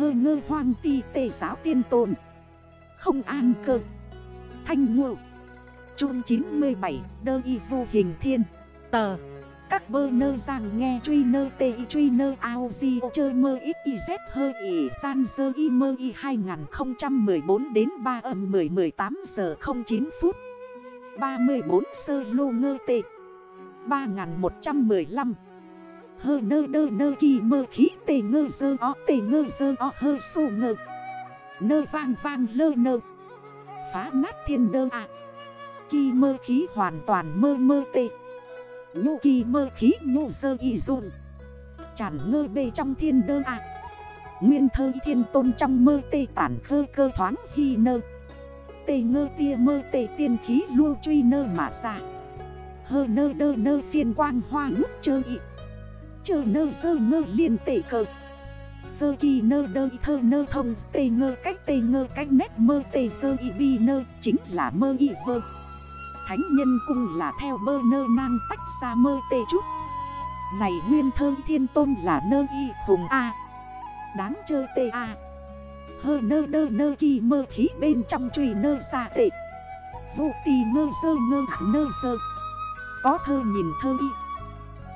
hơ ngơ hoang ti tề giáo tiên tồn. Không an cơ. Thanh ngộ. Trung 97 đơ y vô hình thiên. Tờ. Các bơ nơ rằng nghe truy nơ tê y truy nơ ao di chơ mơ ít y dép hơ y san dơ y mơ y 2014 đến 3 âm 10 18 giờ 09 phút. 34 sơ lô ngơ tệ 3115 Hơ nơ đơ nơ kỳ mơ khí tề ngơ dơ o tề ngơ dơ o, hơ sổ ngơ. Nơ vang vang lơ nơ. Phá nát thiên đơ à. Kỳ mơ khí hoàn toàn mơ mơ tê. Nhô kỳ mơ khí nhô dơ y dùn. Chản ngơ bê trong thiên đơ à. Nguyên thơ thiên tôn trong mơ tê tản khơ cơ thoáng hy nơ. Tê ngơ tia mơ tê tiên khí lưu truy nơ mà ra. Hơ nơ đơ nơ phiên quang hoa ngút chơ y. Chơ nơ sơ ngơ liền tệ cờ. Sơ kỳ nơ đơ y thơ nơ thông, Tê ngơ cách tê ngơ cách nét mơ tê sơ y bi nơ, Chính là mơ y vơ. Thánh nhân cung là theo bơ nơ nang tách ra mơ tê chút. Này nguyên thơ thiên tôn là nơ y khùng A. Đáng chơ tê A. Hơ nơ đơ nơ kỳ mơ khí bên trong trùy nơ xa tệ. Vụ tì ngơ sơ ngơ nơ sơ. Có thơ nhìn thơ y.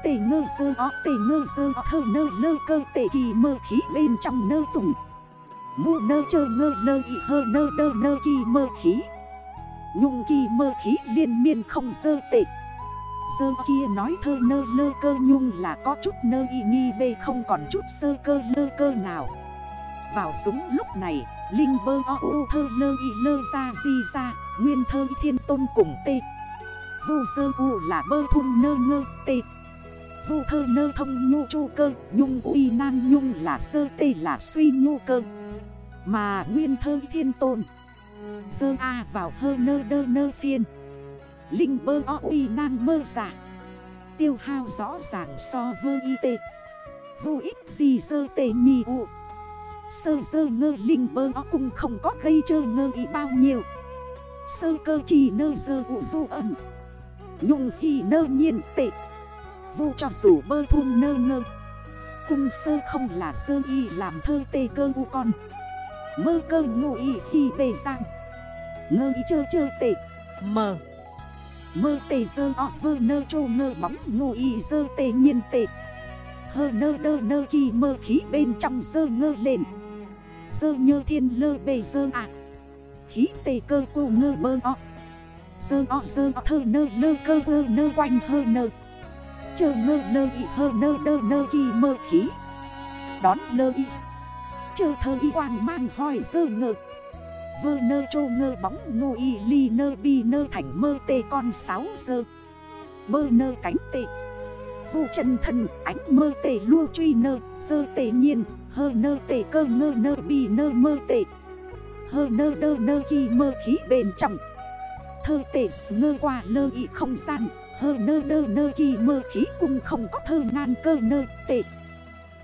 Tề ngơ sơ, ó tề ngơ sơ, ó thơ nơ lơ cơ tề kỳ mơ khí bên trong nơ tùng. Ngu nơ chơ ngơ lơ y hơ, nơ đơ, nơ kỳ mơ khí. Nhung kỳ mơ khí liên miên không sơ tệ Sơ kia nói thơ nơ lơ cơ, nhung là có chút nơ y nghi bê không còn chút sơ cơ lơ cơ nào. Vào súng lúc này, Linh bơ o u thơ lơ y lơ ra di ra, Nguyên thơ thiên tôn cùng tê. Vu sơ u là bơ thun nơ ngơ tê. Vu thơ nơ thông nhu chu cơ, Nhung uy nang nhung là sơ tê là suy nhu cơ. Mà nguyên thơ thiên tôn Sơ A vào hơ nơ đơ nơ phiên. Linh bơ o uy nang mơ giả Tiêu hao rõ ràng so vơ y tê. Vô ích gì sơ tê nhì u, Sơ sơ ngơ linh bơ o cung không có gây chơ ngơ ý bao nhiêu. Sơ cơ chỉ nơ sơ ụ du ẩm Nhung khi nơ nhiên tệ. Vu cho dù bơ thun nơ ngơ. Cung sơ không là sơ y làm thơ tê cơ u con. Mơ cơ ngụ y khi bề giang. Ngơ y chơ chơ tê. Mờ. Mơ tê dơ o vơ nơ trô ngơ bóng ngụ y dơ tê nhiên tê. Hơ nơ đơ nơ kỳ mơ khí bên trong dơ ngơ lên. Dơ nhơ thiên lơ bề dơ ạ à. Khí tê cơ cô ngơ bơ o. Dơ o dơ o thơ nơ lơ cơ ơ nơ quanh hơ nơ. Chờ ngơ nơ y hơ nơ đơ nơ kỳ mơ khí. Đón nơ y Chờ thơ y quang mang hỏi dơ ngơ. Vơ nơ trô ngơ bóng ngô y ly nơ bi nơ thành mơ tê con sáu dơ. Bơ nơ cánh tê. Vụ chân thân ánh mơ tê lua truy nơ Sơ tê nhiên, hơ nơ tê cơ ngơ nơ bi nơ mơ tê. Hơ nơ đơ nơ kỳ mơ khí bền trọng Thơ tê ngơ qua lơ y không gian. Hơ nơ nơ nơ kỳ mơ khí cung không có thơ ngàn cơ nơ tệ.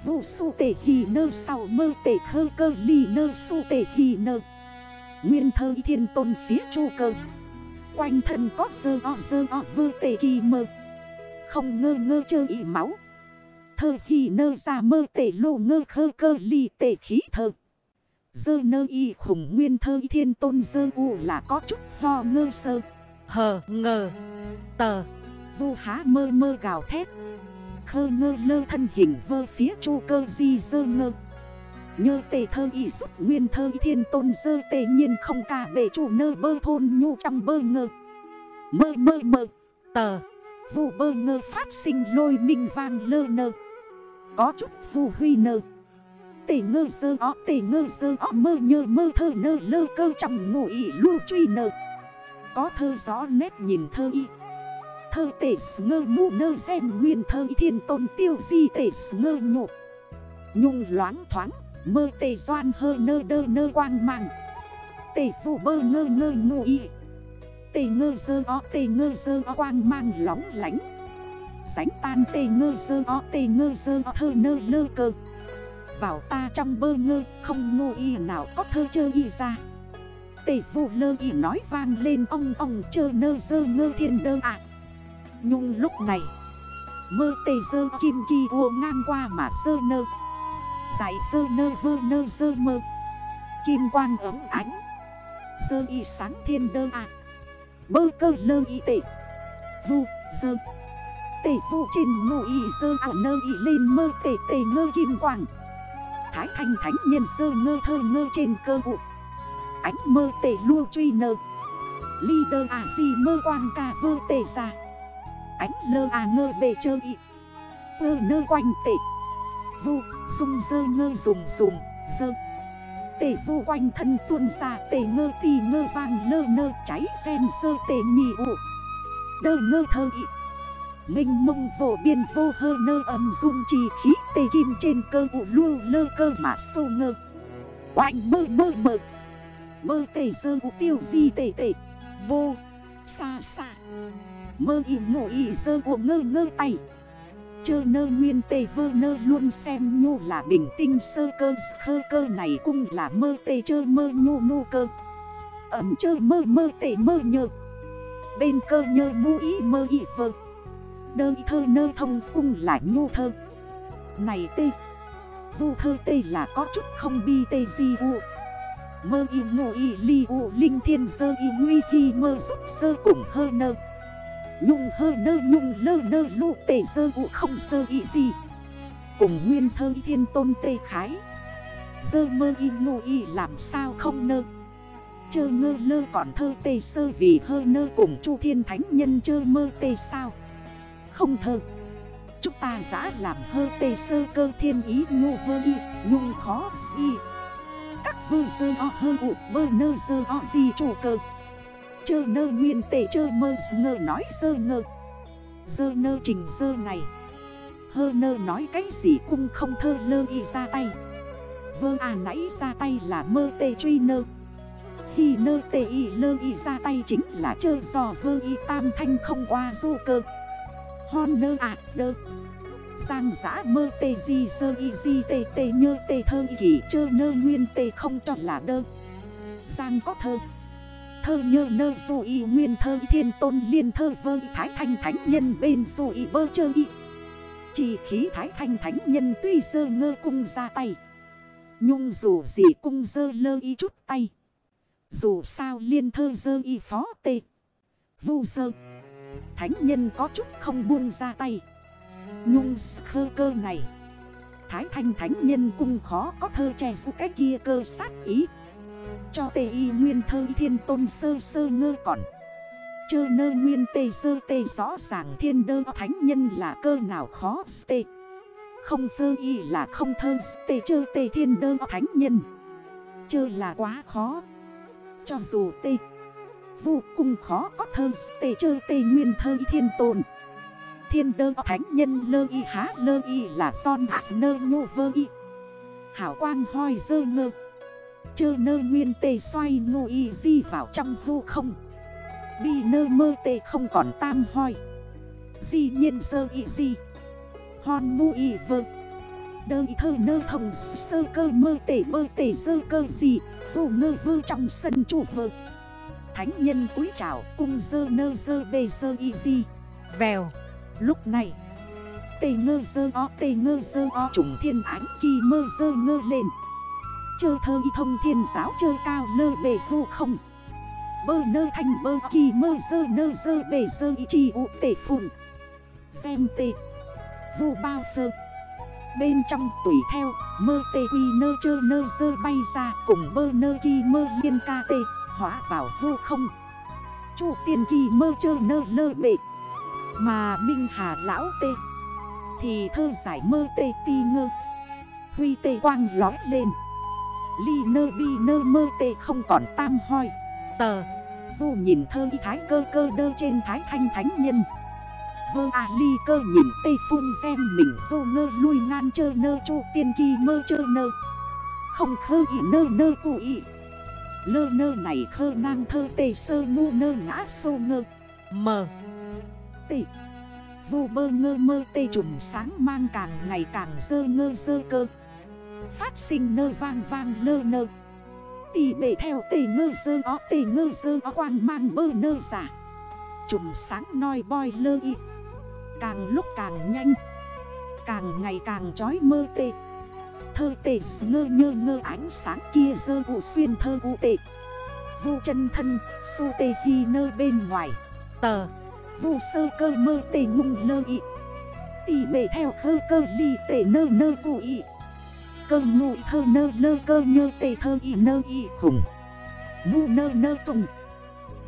Vụ su tệ hì nơ sau mơ tệ khơ cơ ly nơ su tệ hì nơ. Nguyên thơ thiên tôn phía chu cơ. Quanh thân có dơ o dơ o vơ tệ kỳ mơ. Không ngơ ngơ chơ ý máu. Thơ hì nơ ra mơ tệ lô ngơ khơ cơ ly tệ khí thơ. Dơ nơ y khủng nguyên thơ thiên tôn dơ u là có chút ho ngơ sơ. Hờ ngờ. Tờ. Vu há mơ mơ gào thét. Khơ ngơ lơ thân hình vơ phía chu cơ di dơ ngơ. Nhơ tề thơ y giúp nguyên thơ y thiên tôn dơ tề nhiên không cả bể chủ nơ bơ thôn nhu trong bơ ngơ. Mơ mơ mơ, Tờ. Vụ bơ ngơ phát sinh lôi minh vang lơ nơ. Có chút vụ huy nơ. Tề ngơ dơ ó tề ngơ dơ ó mơ nhơ mơ thơ nơ, lơ cơ trong ngụ ý lưu truy nơ. Có thơ gió nét nhìn thơ y Thơ tể ngơ mụ nơ xem nguyên thơ thiên tôn tiêu di tể ngơ nhụ Nhung loáng thoáng, mơ tể doan hơ nơ đơ nơ quang mang. Tể phụ bơ ngơ ngơ ngụ y. Tể ngơ dơ o, tể ngơ dơ o quang mang lóng lánh. Sánh tan tể ngơ dơ o tê ngơ dơ o thơ nơ lơ cơ. Vào ta trong bơ ngơ, không ngô y nào có thơ chơ y ra. Tể vụ lơ y nói vang lên, ong ong chơ nơ dơ ngơ thiên đơ ạ. Nhung lúc này. Mơ tê dơ kim kỳ vô ngang qua mà sơ nơ. Giải sơ nơ vơ nơ sơ mơ. Kim quang ấm ánh. Sơ y sáng thiên đơ à Bơ cơ lơ y tệ. Vu sơ Tể phụ trên ngụ y sơ ảo nơ y lên mơ tề tề ngơ kim quang. Thái thanh thánh nhân sơ ngơ thơ ngơ trên cơ vụ Ánh mơ tề lua truy nơ. Leader à si mơ quang ca vơ tề ra. Ánh lơ à ngơ bề chơ y. Pơ nơ quanh tệ Vu dung dơ ngơ dùng dùng dơ. Tể vu quanh thân tuôn ra, tể ngơ tì ngơ vang lơ nơ, cháy sen sơ tể nhị ụ. Đơ ngơ thơ y. Minh mông vô biên vô hơ nơ âm dung trì khí tê kim trên cơ ụ lưu lơ cơ mà sô ngơ. Oanh mơ mơ mơ. Mơ tê sơ ụ tiêu di tê tê Vô xa xa Mơ y ngộ y sơ ụ ngơ ngơ tay. Chơ nơ nguyên tê vơ nơ luôn xem nhô là bình tinh sơ cơ khơ cơ này cũng là mơ tê chơ mơ nhô nô cơ. Ẩm chơ mơ mơ tê mơ nhơ. Bên cơ nhơ mu y mơ y vơ. Đơ thơ nơ thông cung là nhô thơ. Này tê, Vu thơ tê là có chút không bi tê di u. Mơ y ngộ y li u linh thiên sơ y nguy thi mơ giúp sơ cùng hơ nơ. Nhung hơ nơ nhung lơ nơ lụ tề sơ u không sơ y gì. Cùng nguyên thơ thiên tôn tê khái. Sơ mơ y ngô y làm sao không nơ. Chơ ngơ lơ còn thơ tê sơ vì hơ nơ cùng chu thiên thánh nhân chơ mơ tê sao. Không thơ. Chúng ta giã làm hơ tê sơ cơ thiên ý ngô vơ y, Nhung khó si Các vơ sơ o hơ ụ, bơ nơ sơ o si chủ cơ. Chơ nơ nguyên tê chơ mơ ngơ nói sơ ngơ. Sơ nơ trình sơ này Hơ nơ nói cái gì cung không thơ lơ y ra tay. Vơ à nãy ra tay là mơ tê truy nơ. Hi nơ tê y lơ y ra tay chính là chơ giò vơ y tam thanh không qua du cơ. Hon nơ ạ đơ. Giang giã mơ tê di sơ y di tê tê nhơ tê thơ y kỷ chơ nơ nguyên tê không cho là đơ. Giang có thơ. Thơ nhơ nơ dù y nguyên thơ y thiên tôn liên thơ vơ y thái thanh thánh nhân bên dù y bơ chơ y. Chỉ khí thái thanh thánh nhân tuy sơ ngơ cung ra tay. Nhung dù gì cung dơ lơ y chút tay. Dù sao liên thơ dơ y phó tê. Vu sơ Thánh nhân có chút không buông ra tay. Nhung khơ cơ này. Thái thanh thánh nhân cung khó có thơ che dù cái kia cơ sát ý. Cho tê y nguyên thơ thiên tôn sơ sơ ngơ còn. Chơ nơ nguyên tê sơ tê rõ ràng thiên đơ thánh nhân là cơ nào khó tê. Không sơ y là không thơ tê, chơ tê thiên đơ thánh nhân. Chơ là quá khó. Cho dù tê, Vô cùng khó có thơ tê, chơ tê nguyên thơ thiên tôn. Thiên đơ thánh nhân lơ y há, lơ y là son hạt nơ nhô vơ y. Hảo quang hoi dơ ngơ. Chơ nơ nguyên tê xoay ngô y di vào trong hô không. Bi nơ mơ tê không còn tam hoi. Di nhiên sơ y di. Hòn mu y vơ. Đơ y thơ nơ thông sơ cơ mơ tê mơ tê sơ cơ gì Hồ ngơ vơ trong sân chủ vơ. Thánh nhân cúi trào cung dơ nơ dơ bê dơ y di. Vèo. Lúc này, Tê ngơ dơ o, tê ngơ dơ o trùng thiên ánh kỳ mơ dơ ngơ lên. Chơ thơ y thông thiên giáo chơ cao lơ bề vô không. Bơ nơ thanh bơ kỳ mơ dơ nơ dơ bề dơ y trì ụ tể phùn Xem tê. Vô bao phơ Bên trong tùy theo, mơ tê quy nơ chơ nơ dơ bay ra Cùng bơ nơ kỳ mơ liên ca tê, Hóa vào vô không. Chủ tiền kỳ mơ chơ nơ lơ bề Mà Minh Hà lão tê. Thì thơ giải mơ tê ti ngơ. Huy tê quang lói lên. Ly nơ bi nơ mơ tê không còn tam hoi. Tờ. Vô nhìn thơ y thái cơ cơ đơ trên thái thanh thánh nhân. Vơ à ly cơ nhìn tê phun xem mình dô ngơ lui ngan chơ nơ chu tiên kỳ mơ chơ nơ. Không khơ y nơ nơ cụ y. Lơ nơ này khơ nang thơ tê sơ ngu nơ ngã sô ngơ. Mờ Tê. Vô bơ ngơ mơ tê trùm sáng mang càng ngày càng dơ ngơ dơ cơ. Phát sinh nơ vang vang lơ nơ. Tì bể theo tề ngơ dơ ó tề ngơ dơ ó quang mang bơ nơ giả. Chùm sáng noi boi lơ y. Càng lúc càng nhanh. Càng ngày càng trói mơ tê. Thơ tệ ngơ nhơ ngơ ánh sáng kia dơ vụ xuyên thơ vụ tệ Vu chân thân, su tê hi nơ bên ngoài. Tờ. Vu sơ cơ mơ tê ngung lơ y. Tì bể theo khơ cơ ly tê nơ nơ cụ y. Cơ ngụ thơ nơ lơ cơ nhơ tề thơ y nơ y khủng Ngu nơ nơ tùng.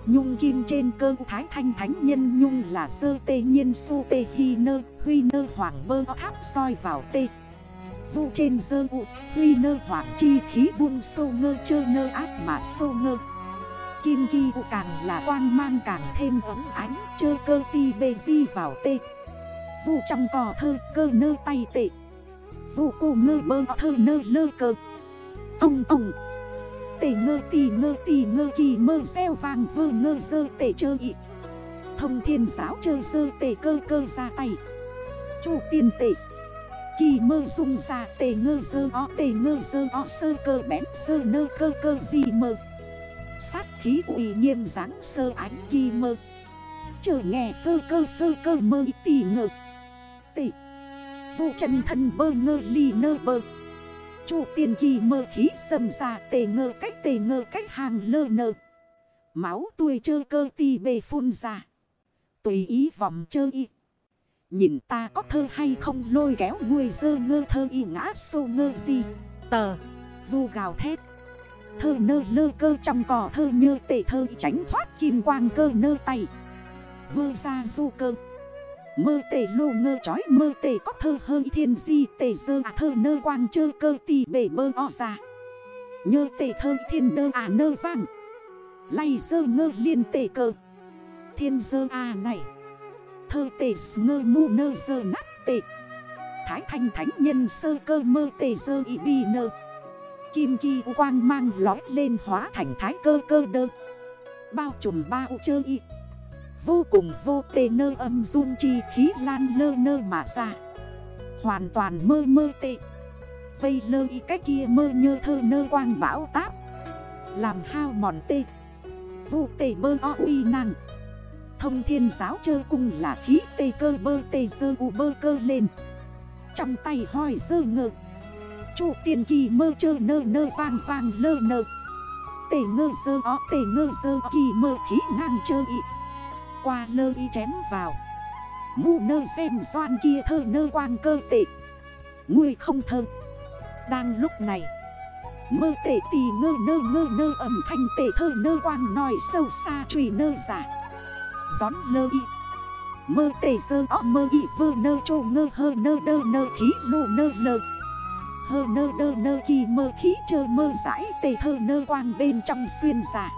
Nhung kim trên cơ thái thanh thánh nhân nhung là sơ tê nhiên su tê hi nơ, Huy nơ hoàng bơ tháp soi vào tê. Vụ trên dơ ụ Huy nơ hoàng chi khí buông sô ngơ chơ nơ ác mà sô ngơ. Kim kỳ ụ càng là quang mang càng thêm ấm ánh, Chơ cơ ti bê di vào tê. Vụ trong cò thơ, cơ nơ tay tệ Vô cô ngơ bơ thơ nơ lơ cơ Ông ông. Tể ngơ tì ngơ tì ngơ, kỳ mơ, xeo vàng, vơ ngơ, dơ tể, chơ ị. Thông thiên giáo, chơ, dơ tể, cơ cơ, ra tay. Chủ tiên tể. Kỳ mơ dùng ra tể, ngơ, dơ, o, tể, ngơ, dơ, o, sơ, cơ, bén sơ nơ, cơ cơ gì mơ. Sát khí, ủy nghiêm dáng, sơ, ánh, kỳ mơ. Chờ nghe phơ, cơ phơ, cơ, mơ tì ngơ. Tể. Vụ chân thân bơ ngơ ly nơ bơ Chủ tiền kỳ mơ khí sầm ra tề ngơ cách tề ngơ cách hàng lơ nơ. Máu tuổi chơ cơ ti bề phun ra. Tùy ý vòng chơ y. Nhìn ta có thơ hay không lôi kéo người dơ ngơ thơ y ngã sô ngơ gì. Tờ, vu gào thét. Thơ nơ lơ cơ trong cỏ thơ nhơ tệ thơ tránh thoát kim quang cơ nơ tay. Vơ ra du cơ. Mơ tề lô ngơ chói, mơ tề có thơ hơi thiên di tề dơ à thơ nơ quang chơ cơ tì bể bơ o ra. Nhơ tề thơ thiên đơ à nơ vang. Lay dơ ngơ liên tề cơ. Thiên dơ à này. Thơ tề ngơ mu nơ dơ nát tề Thái thanh thánh nhân sơ cơ mơ tề dơ y bi nơ. Kim kỳ quang mang lói lên hóa thành thái cơ cơ đơ. Bao trùm ba u chơ y. Vô cùng vô tê nơ âm run chi khí lan lơ nơ mà ra. Hoàn toàn mơ mơ tê. Vây lơ y cách kia mơ nhơ thơ nơ quang bão táp. Làm hao mòn tê. Vô tê bơ o uy năng. Thông thiên giáo chơ cung là khí tê cơ bơ tê dơ u bơ cơ lên. Trong tay hoi dơ ngơ. Chủ tiền kỳ mơ chơ nơ nơ vang vang lơ nơ. Tê ngơ dơ o, tê ngơ dơ kỳ mơ khí ngang chơ y qua lơ y chém vào. Ngu nơ xem doan kia thơ nơ quang cơ tệ. Ngươi không thơ. Đang lúc này, Mơ tệ tì ngơ nơ ngơ nơ ẩm thanh tệ thơ nơ quang nòi sâu xa trùy nơ giả. Gión lơ y. Mơ tệ sơ o mơ y vơ nơ trô ngơ hơ nơ đơ nơ khí lô nơ lơ. Hơ nơ đơ nơ kỳ mơ khí chơ mơ giải tệ thơ nơ quang bên trong xuyên giả.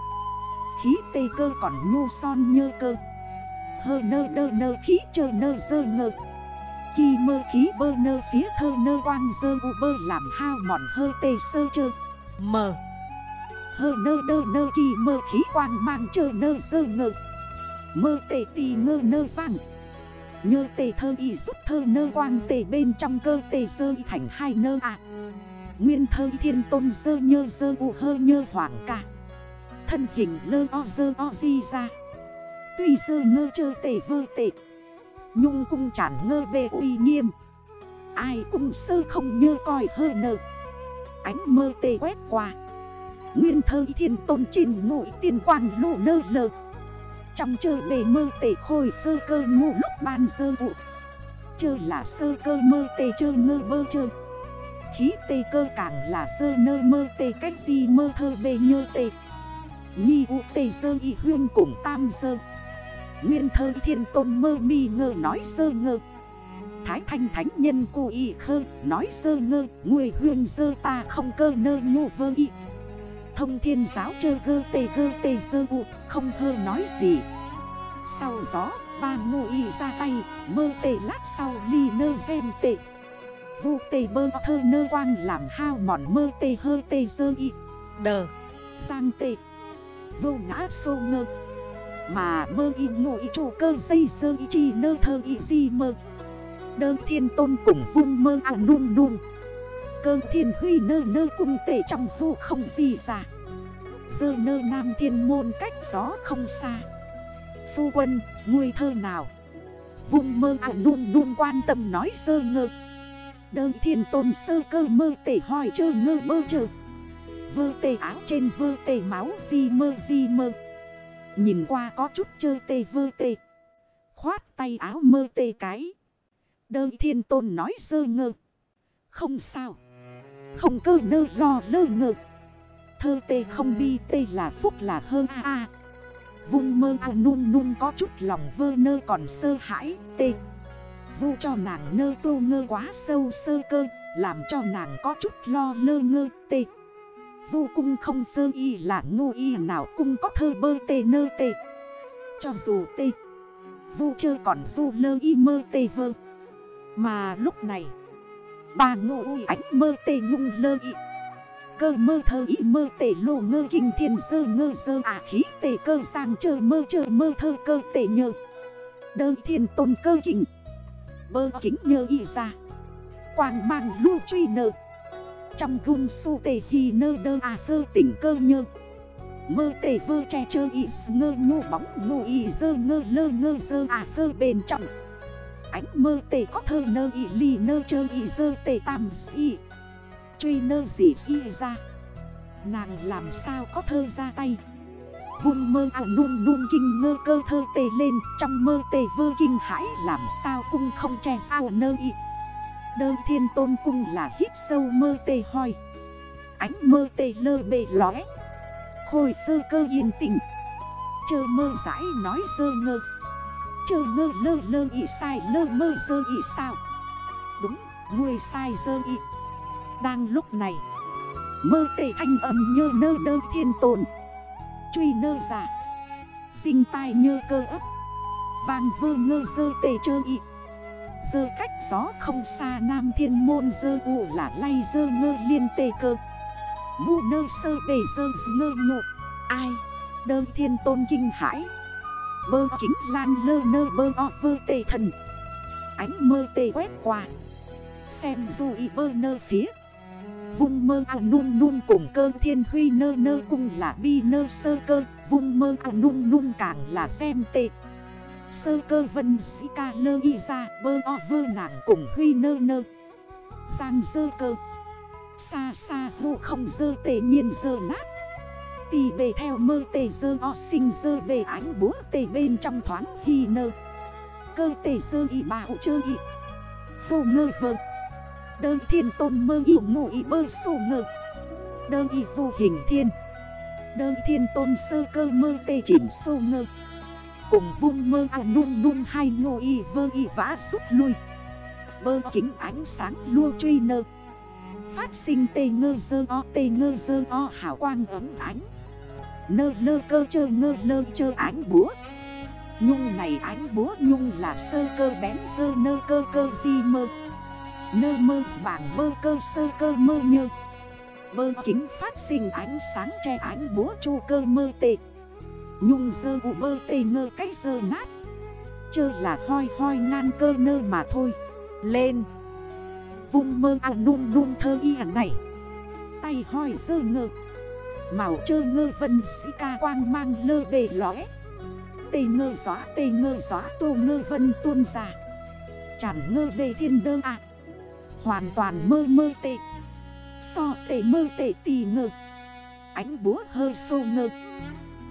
Khí tê cơ còn nhô son nhơ cơ hơ nơ đơ nơ khí chờ nơ dơ ngơ. Kỳ mơ khí bơ nơ phía thơ nơ quang dơ u bơ làm hao mòn hơ tê sơ chơ. Mờ. Hơ nơ đơ nơ kỳ mơ khí quang mang chơ nơ dơ ngơ. Mơ tê tì ngơ nơ vang. Nhơ tê thơ y rút thơ nơ quang tê bên trong cơ tê sơ y thành hai nơ ạ. Nguyên thơ thiên tôn dơ nhơ dơ u hơ nhơ hoàng ca. Thân hình lơ o dơ o di ra Tuy sơ ngơ chơ tề vơ tệ Nhung cung chản ngơ bê uy nghiêm. Ai cũng sơ không nhơ coi hơ nợ Ánh mơ tê quét qua. Nguyên thơ thiên tôn trình ngụy tiền quang lộ nơ lờ Trong chơ bề mơ tê khôi sơ cơ ngủ lúc ban sơ vụ. Chơ là sơ cơ mơ tê chơ ngơ bơ chơ. Khí tê cơ càng là sơ nơ mơ tê cách gì mơ thơ bề nhơ tê Nhi u tê sơ y huyên cùng tam sơ. Nguyên thơ thiên tôn mơ mi ngơ nói sơ ngơ. Thái thanh thánh nhân cô y khơ nói sơ ngơ. Người huyền sơ ta không cơ nơ nhô vơ y. Thông thiên giáo chơ gơ tê gơ tê sơ u, Không hơ nói gì. Sau gió, ba ngô y ra tay, Mơ tê lát sau ly nơ xem tê. Vu tê bơ thơ nơ quang làm hao mòn mơ tê hơ tê sơ y. Đờ, Sang tê. Vô ngã sô ngơ mà mơ y ngụ y chủ cơ dây sơ y chi nơ thơ y di mơ. Đơ thiên tôn cùng vung mơ à nung nung. Cơ thiên huy nơ nơ cung tể trong vụ không gì ra Dơ nơ nam thiên môn cách gió không xa. Phu quân, người thơ nào? Vung mơ à nung nung quan tâm nói sơ ngơ. Đơ thiên tôn sơ cơ mơ tể hỏi chơ ngơ mơ chơ. Vơ tề áo trên vơ tề máu di mơ di mơ. Nhìn qua có chút chơi tê vơ tê. Khoát tay áo mơ tê cái. Đơ thiên tôn nói sơ ngơ. Không sao. Không cơ nơ lo lơ ngơ. Thơ tê không bi tê là phúc là hơn a a. Vung mơ a nun nun có chút lòng vơ nơ còn sơ hãi tê. Vu cho nàng nơ tô ngơ quá sâu sơ cơ, Làm cho nàng có chút lo lơ ngơ tê. Vu cung không sơ y là ngu y nào cung có thơ bơ tê nơ tê. Cho dù tê, Vu chơ còn du lơ y mơ tê vơ. Mà lúc này, Bà ngu y ánh mơ tê ngung lơ y. Cơ mơ thơ y mơ tê lô ngơ kinh thiên sơ ngơ sơ à khí tê cơ sang chơ mơ chơ mơ thơ cơ tê nhơ. Đơ thiên tôn cơ kinh, Bơ kính nhơ y ra. Quang mang lưu truy nơ trong gung su tê hi nơ đơ à phơ tỉnh cơ nhơ. Mơ tê vơ che chơ y ngơ ngô bóng ngô y dơ ngơ lơ ngơ dơ à phơ bền trọng Ánh mơ tê có thơ nơ y ly nơ chơ y dơ tê tam si. Truy nơ dị si ra. Nàng làm sao có thơ ra tay? Vùng mơ ảo nung nung kinh ngơ cơ thơ tê lên. Trong mơ tê vơ kinh hãi làm sao cung không che sao nơ y. Đơ thiên tôn cung là hít sâu mơ tê hoi. Ánh mơ tê lơ bề lóe Khôi sơ cơ yên tĩnh. Chơ mơ giải nói sơ ngơ. Chơ ngơ lơ lơ y sai lơ mơ sơ y sao. Đúng, nuôi sai sơ y Đang lúc này Mơ tê thanh âm nhơ nơ đơ thiên tôn. Truy nơ giả. Sinh tai nhơ cơ ấp. Vàng vơ ngơ dơ tê chơ y Dơ cách gió không xa nam thiên môn dơ ụ là lay dơ ngơ liên tê cơ. Ngu nơ sơ bề dơ ngơ nhộ. Ai? Đơ thiên tôn kinh hãi. Bơ kính lan lơ nơ bơ o vơ tê thần. Ánh mơ tê quét qua. Xem dù y bơ nơ phía. Vung mơ à nung nung cùng cơ thiên huy nơ nơ cung là bi nơ sơ cơ. Vung mơ à nung nung càng là xem tê. Sơ cơ vân sĩ ca lơ y ra bơ o vơ nàng cùng huy nơ nơ. Giang dơ cơ. Xa xa hụ không dơ tề nhiên dơ nát. Tì bề theo mơ tề dơ o sinh dơ bề ánh búa tề bên trong thoáng hi nơ. Cơ tề dơ y bảo chơ y. Vô ngơ vơ. Đơ thiên tôn mơ yêu ngủ y bơ sổ ngơ. Đơ y vô hình thiên. Đơ thiên tôn sơ cơ mơ tề chỉnh sô ngơ. Cùng vung mơ à nung nung hai ngô y vơ y vã rút lui. Bơ kính ánh sáng lua truy nơ. Phát sinh tê ngơ dơ o, tê ngơ dơ o, hào quang ấm ánh. Nơ lơ cơ chơ ngơ lơ chơ ánh búa. Nhung này ánh búa, nhung là sơ cơ bén sơ nơ cơ cơ di mơ. Nơ mơ bảng bơ cơ sơ cơ mơ nhơ. Bơ kính phát sinh ánh sáng che ánh búa chu cơ mơ tệ Nhung dơ ụ bơ tê ngơ cách dơ nát. Chơ là hoi hoi ngan cơ nơ mà thôi. Lên. Vung mơ à nung nung thơ y hẳn này. Tay hoi dơ ngơ. Màu chơ ngơ vân sĩ ca quang mang lơ bề lõi Tê ngơ gió, tê ngơ gió, tô ngơ vân tuôn ra. Chẳng ngơ bề thiên đơ à. Hoàn toàn mơ mơ tệ So tệ mơ tệ tì ngơ. Ánh búa hơi sô ngơ.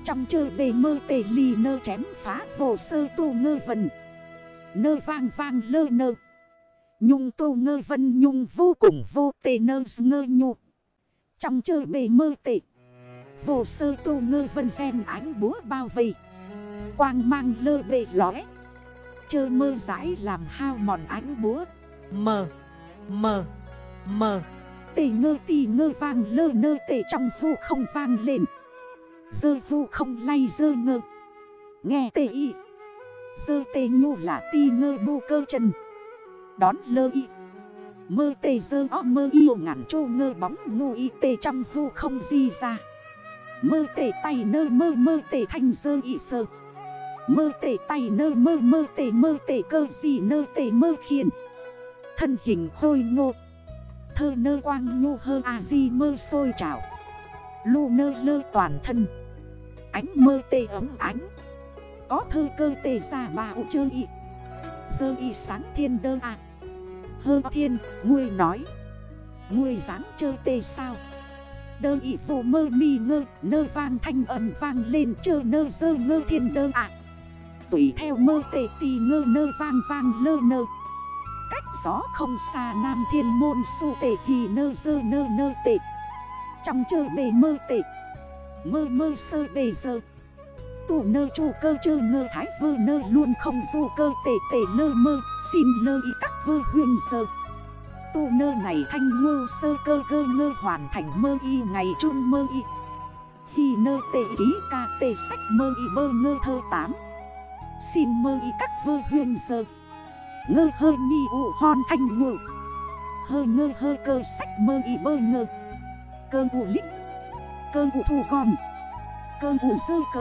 Trong chơi bề mơ tề lì nơ chém phá vô sơ tô ngơ vần. Nơ vang vang lơ nơ. Nhung tô ngơ vân nhung vô cùng vô tề nơ ngơ nhu. Trong chơi bề mơ tề, Vô sơ tô ngơ vân xem ánh búa bao vây. Quang mang lơ bề lóe. Chơ mơ rãi làm hao mòn ánh búa. Mờ Mờ Mờ. Tề ngơ tì ngơ vang lơ nơ tề trong hù không vang lên. Dơ vu không lay dơ ngơ. Nghe tê y. Dơ tê nhu là ti ngơ bu cơ chân. Đón lơ y. Mơ tê dơ o mơ yêu ngàn chô ngơ bóng ngu y tê trong vu không di ra. Mơ tê tay nơ mơ mơ tê thanh dơ y phơ. Mơ tê tay nơ mơ mơ tê mơ tê cơ gì nơ tê mơ khiền Thân hình khôi ngô. Thơ nơ quang nhu hơ a di mơ sôi trào. Lu nơ lơ toàn thân. Ánh mơ tê ấm ánh. Có thơ cơ tê ra bà ụ chơ y. Sơ y sáng thiên đơ à hơ thiên Ngươi nói. Ngươi dáng chơi tê sao? Đơ y vô mơ mi ngơ, Nơ vang thanh ẩm vang lên chơ nơ dơ ngơ thiên đơ ạ Tùy theo mơ tê tì ngơ nơ vang vang lơ nơ. Cách gió không xa nam thiên môn su tê hì nơ dơ nơ nơ tê. Trong chơ bề mơ tệ. Mơ mơ sơ bề dơ Tụ nơ chủ cơ chơ ngơ thái vơ nơ luôn không du cơ tệ tệ nơ mơ. Xin nơ y các vơ huyền sơ Tu nơ này thanh ngô sơ cơ gơ ngơ hoàn thành mơ y ngày chun mơ y. Khi nơ tệ ký ca tệ sách mơ y bơ ngơ thơ tám. Xin mơ y các vơ huyền sơ Ngơ hơ nhi ụ hòn thanh ngự Hơ ngơ hơ cơ sách mơ y bơ ngơ. Cơ ụ lích Cơ ụ thù gòn Cơ ụ sơ cơ